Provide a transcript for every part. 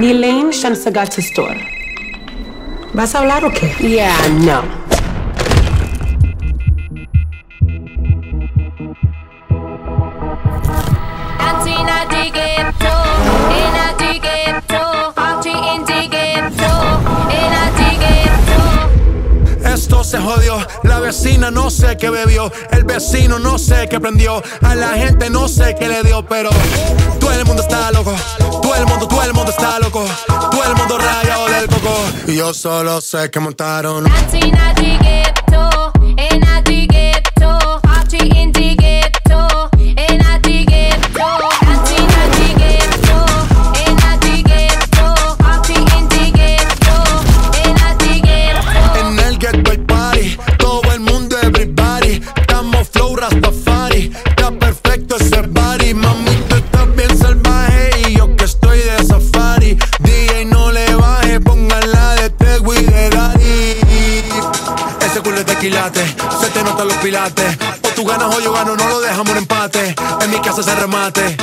Nilaine Shamsagat Store. ¿Vas a hablar o qué? Yeah, no. se jodió. La vecina no sé qué bebió. El vecino no sé qué prendió. A la gente no sé qué le dio, pero todo el mundo está loco. Todo el mundo, todo el mundo está loco. Todo el mundo rayado del coco. Y yo solo sé que montaron. rescate. O tú ganas o yo gano, no lo dejamos en empate. En mi casa se remate.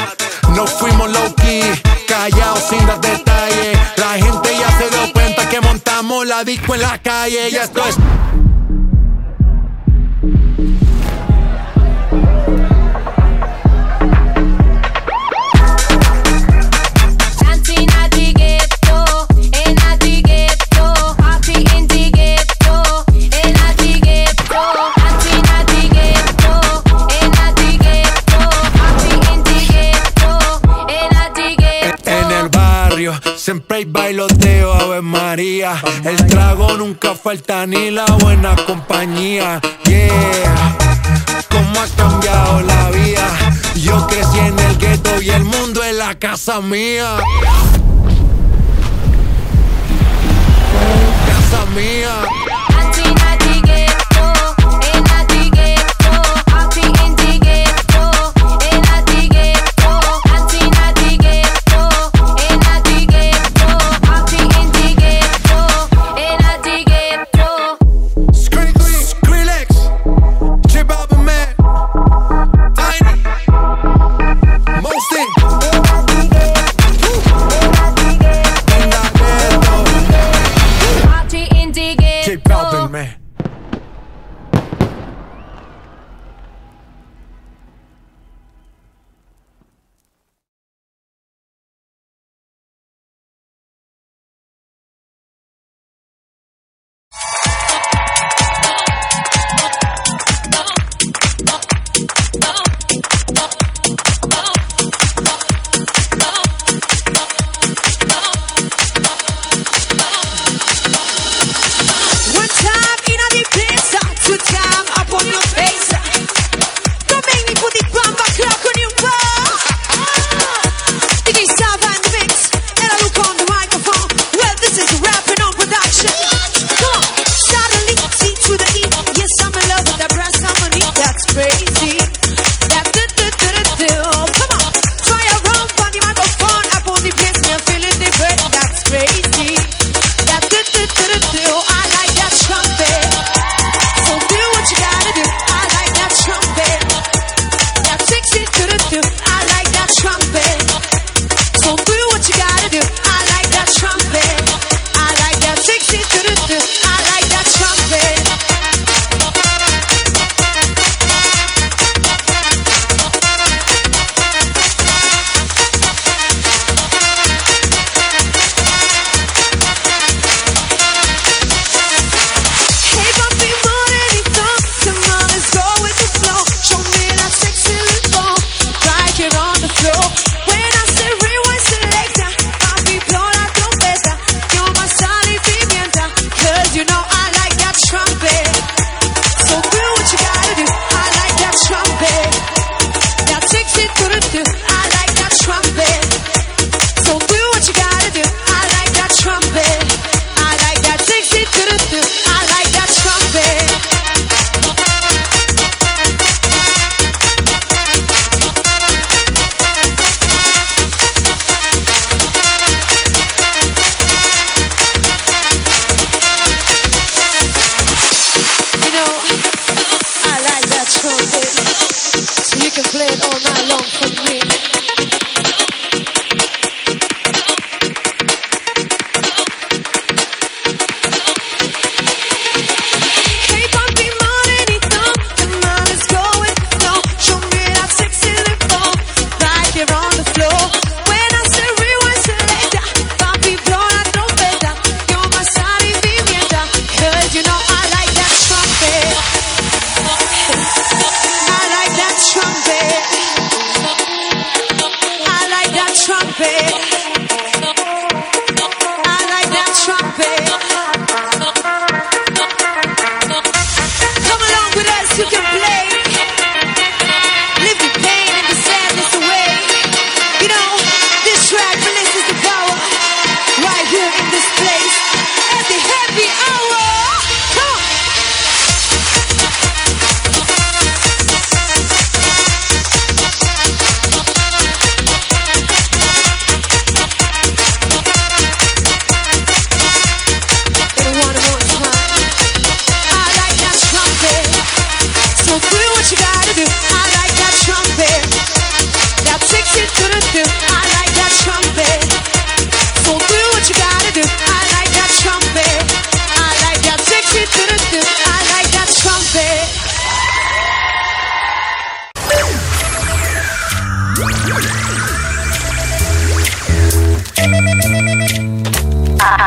No fuimos low key, callados sin dar detalles. La gente ya se dio cuenta que montamos la disco en la calle. Y esto es. ni la buena compañía. Yeah, cómo ha cambiado la vida. Yo crecí en el gueto y el mundo es la casa mía. Casa mía.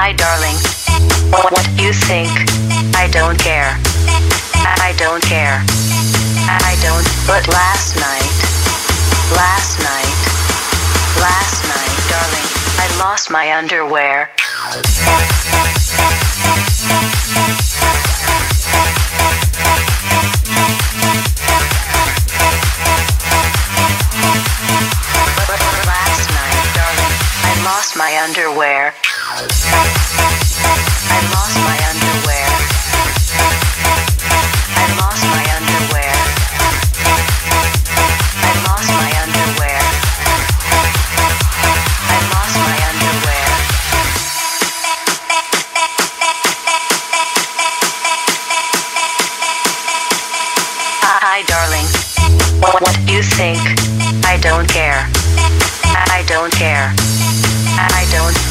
Hi, darling. What you think? I don't care. I don't care. I don't. But last night, last night, last night, darling, I lost my underwear. my underwear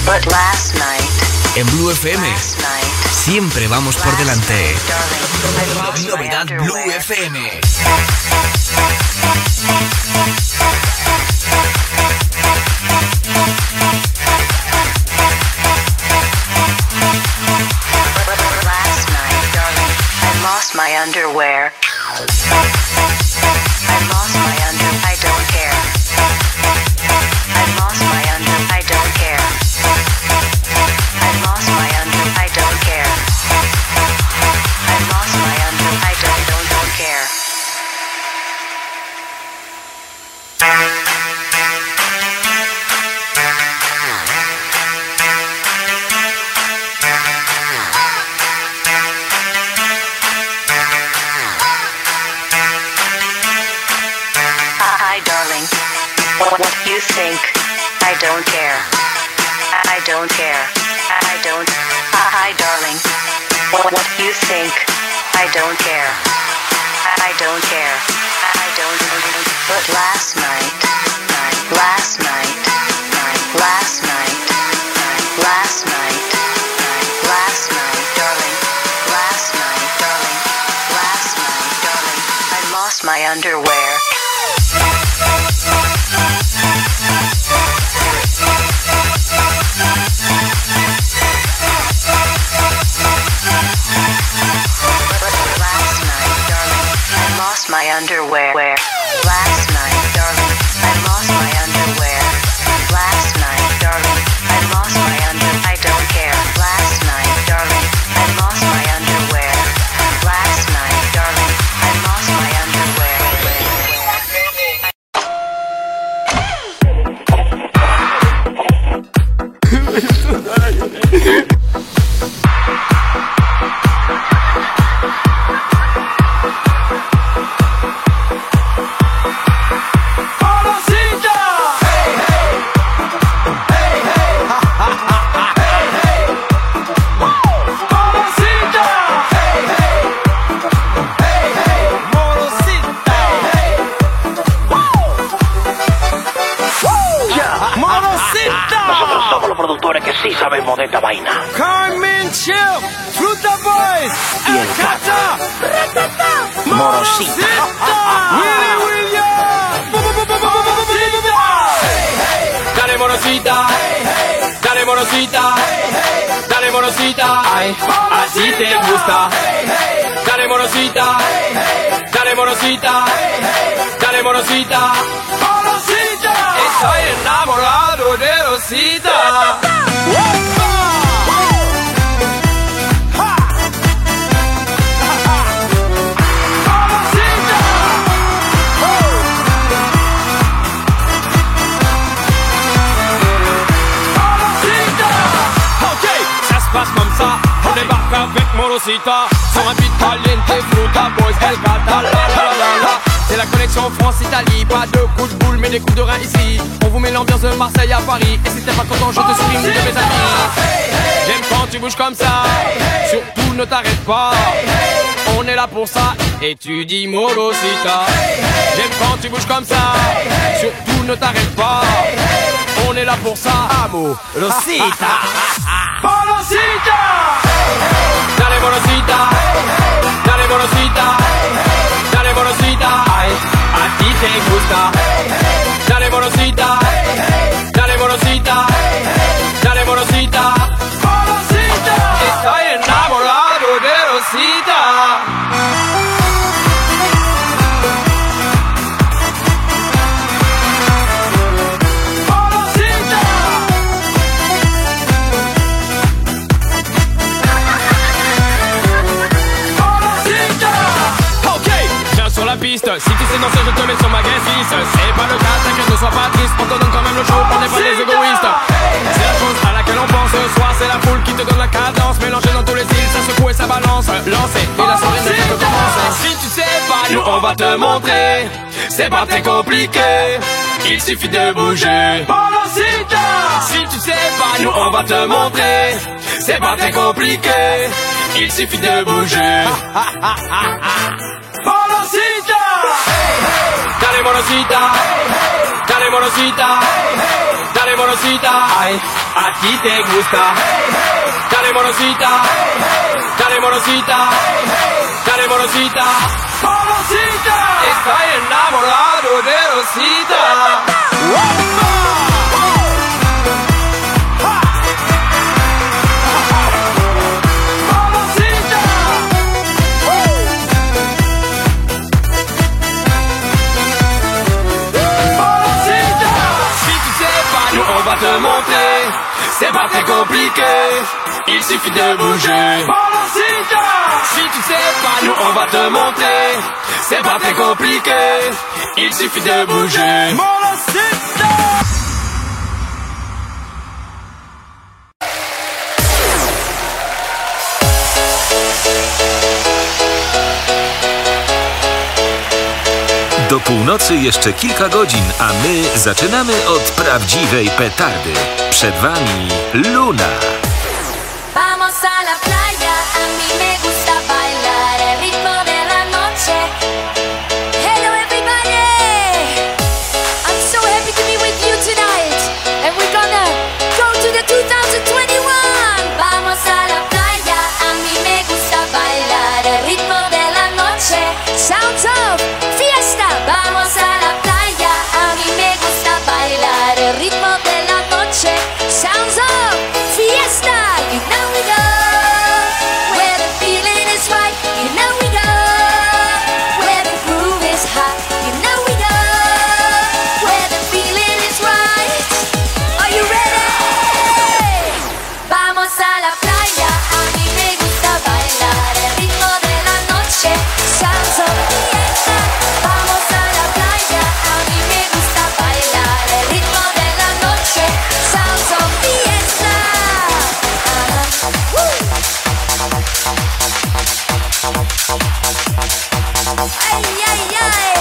but last en Blue FM. Siempre vamos por delante. Novedad Blue FM. my underwear. Avec Morosita. Sur un beat caliente, fruta, boys, el gata, la la la la. C'est la connexion France-Italie. Pas de coups de boule, mais des coups de rein ici. On vous met l'ambiance de Marseille à Paris. Et si t'es pas content, je te supprime de mes amis. J'aime quand tu bouges comme ça. Surtout ne t'arrête pas. On est là pour ça. Et tu dis Morosita. J'aime quand tu bouges comme ça. Surtout ne t'arrête pas. On est là pour ça. Amo, Rosita. 誰ものした誰ものた je te mets sur ma guest list. C'est pas le cas, t'inquiète, ne sois pas triste. On te donne quand même le show, on n'est pas des égoïstes. C'est la chose à laquelle on pense ce soir. C'est la foule qui te donne la cadence. Mélangée dans tous les styles, ça secoue et ça balance. Lancez, et la soirée ne commencer. Si tu sais pas, nous on va te montrer. C'est pas très compliqué. Il suffit de bouger. Si tu sais pas, nous on va te montrer. C'est pas très compliqué. Il suffit de bouger. Dale morosita Dale morosita Dale morosita Ay, a ti te gusta. Dale morosita Dale morosita Dale morosita Morosita Estoy enamorado de Rosita montrer. C'est pas très compliqué. Il suffit de bouger. Si tu sais pas, nous on va te montrer. C'est pas très compliqué. Il suffit de bouger. Do północy jeszcze kilka godzin, a my zaczynamy od prawdziwej petardy. Przed wami Luna. Vamos a la playa, a mí me gusta bailar el ritmo de la noche. Hello everybody, I'm so happy to be with you tonight, and we're gonna go to the 2021. Vamos a la playa, a mí me gusta bailar el ritmo de la noche. Sounds of gusta Ay, ay, ay.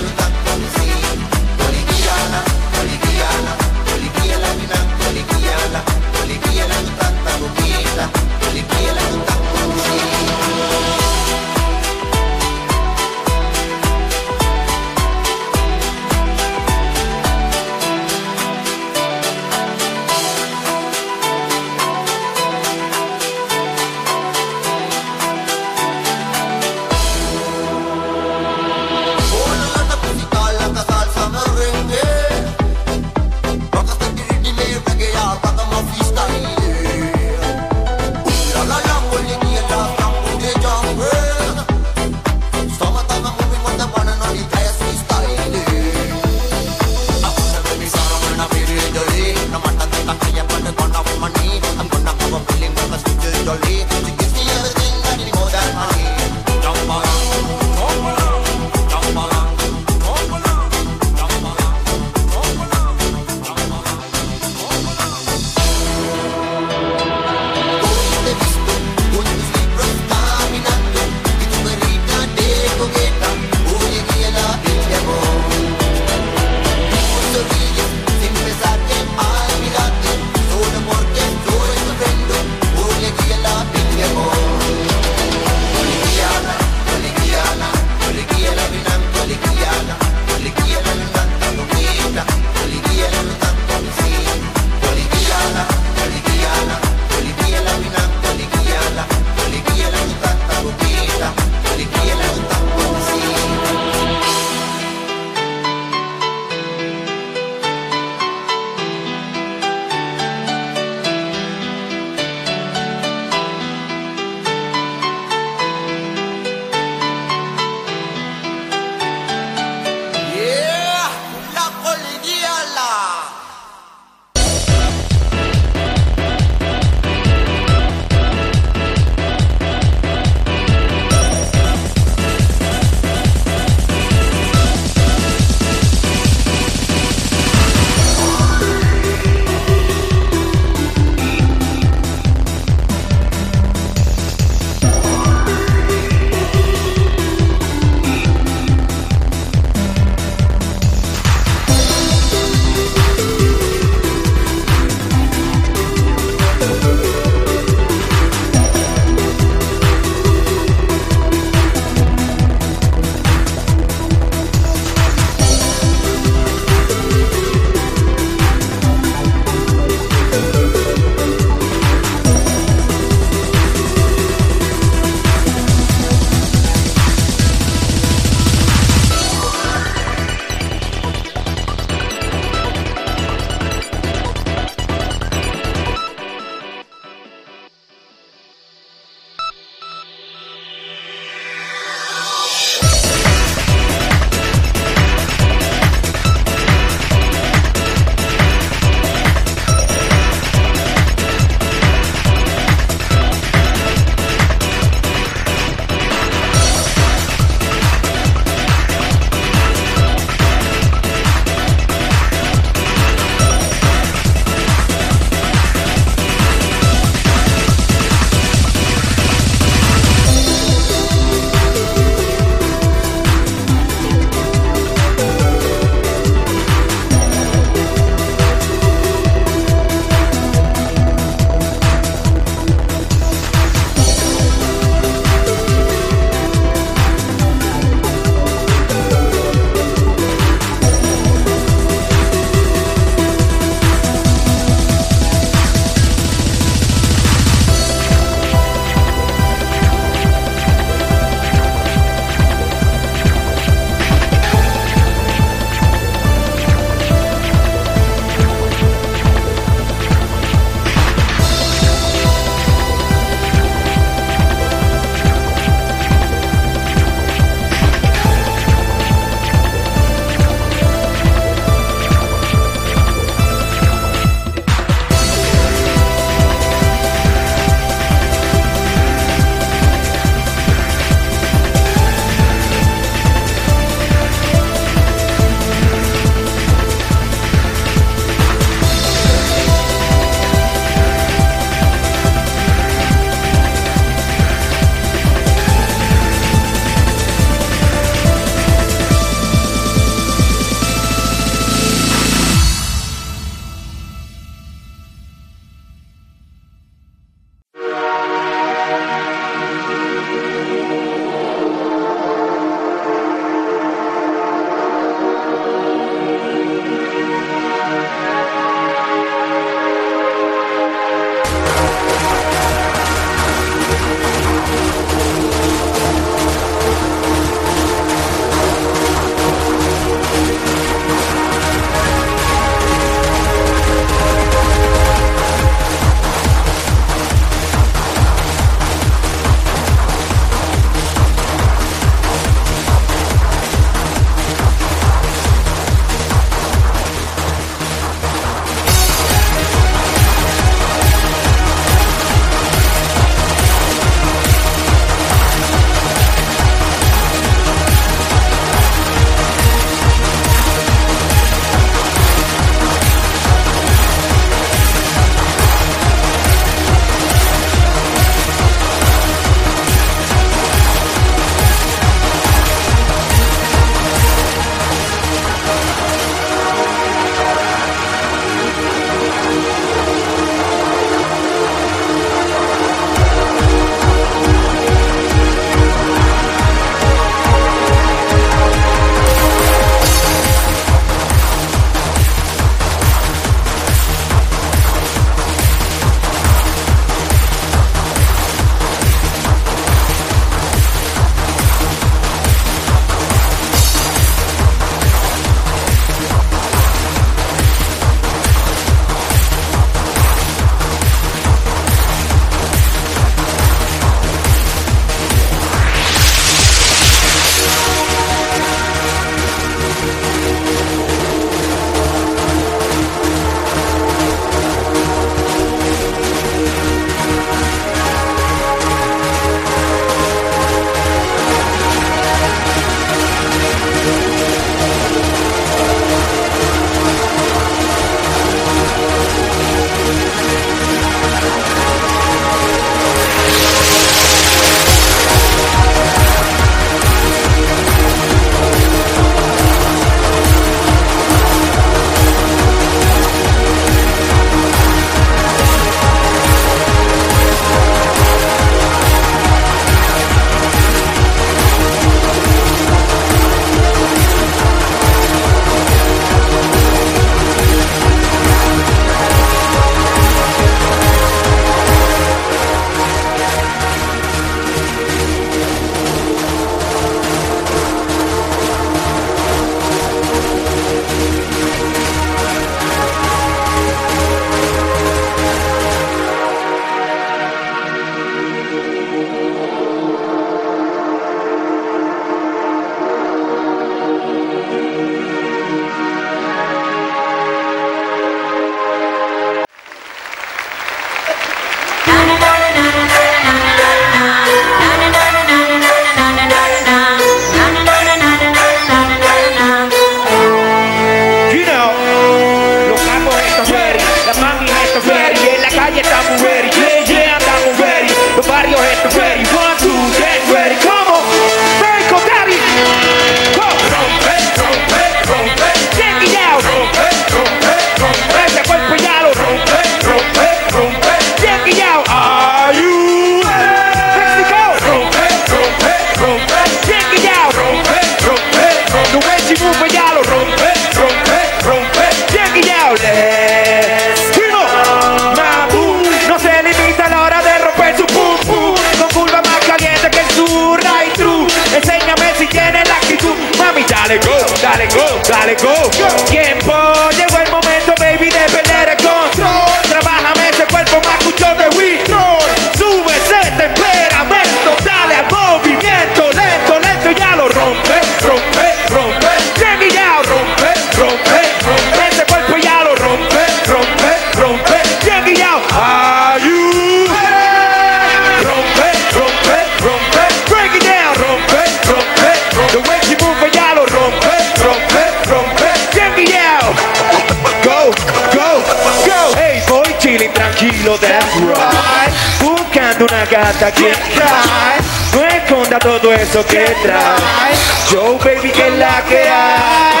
Que cae. No esconda todo eso que trae. Yo, baby, que la que hay.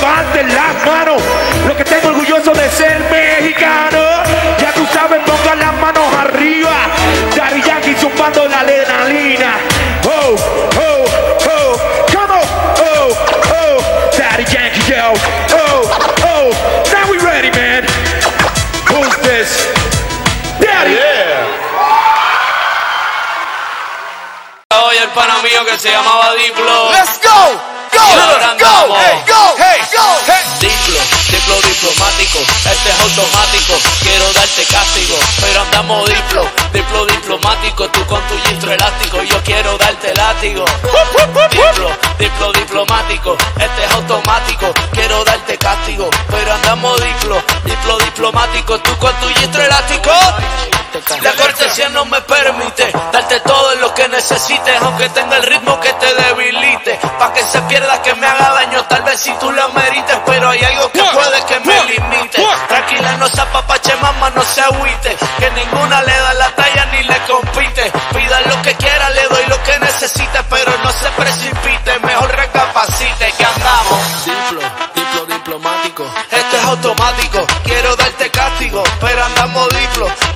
Pasó? Levanten las manos. Andamos diplo, diplo diplomático, tú con tu gistro elástico, yo quiero darte látigo. Diplo, diplo diplomático, este es automático, quiero darte castigo, pero andamos diplo, diplo diplomático, tú con tu gistro elástico. La cortesía no me permite darte todo lo que necesites, aunque tenga el ritmo que te debilite, pa' que se pierda, que me haga daño, tal vez si tú lo merites, pero hay algo que puede que me limite. Tranquila, no se apapache, mamá, no se agüite, que ninguna le da la talla ni le compite. Pida lo que quiera, le doy lo que necesite, pero no se precipite, mejor recapacite que andamos. Diplo, diplo diplomático, esto es automático, quiero darte castigo, pero andamos diplo, diplo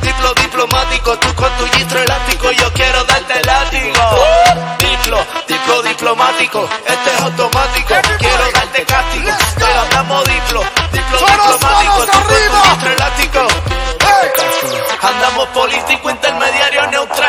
diplomático, tú con tu gistro elástico, yo quiero darte látigo. Diplo, diplo diplomático, este es automático, quiero darte castigo, pero andamos diplo, diplo diplomático, tú con tu gistro elástico. Andamos político, intermediario,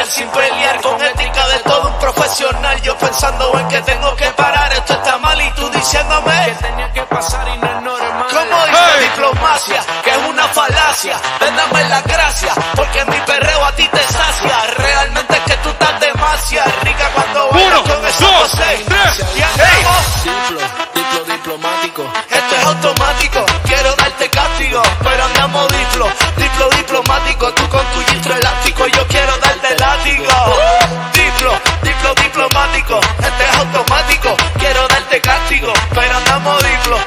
sin pelear con ética de todo un profesional. Yo pensando en que tengo que parar, esto está mal y tú diciéndome que tenía que pasar y no es normal. ¿Cómo dice diplomacia? Que es una falacia. Ven, dame la gracia, porque mi perreo a ti te sacia. Realmente es que tú estás demasiado rica cuando bailas con esos dos, Y andamos diplo, diplo diplomático. Esto es automático, quiero darte castigo, pero andamos diplo, diplo diplomático, tú con tu gistro elástico, Diplo, diplo diplomático, este es automático, quiero darte castigo, pero andamos diplo,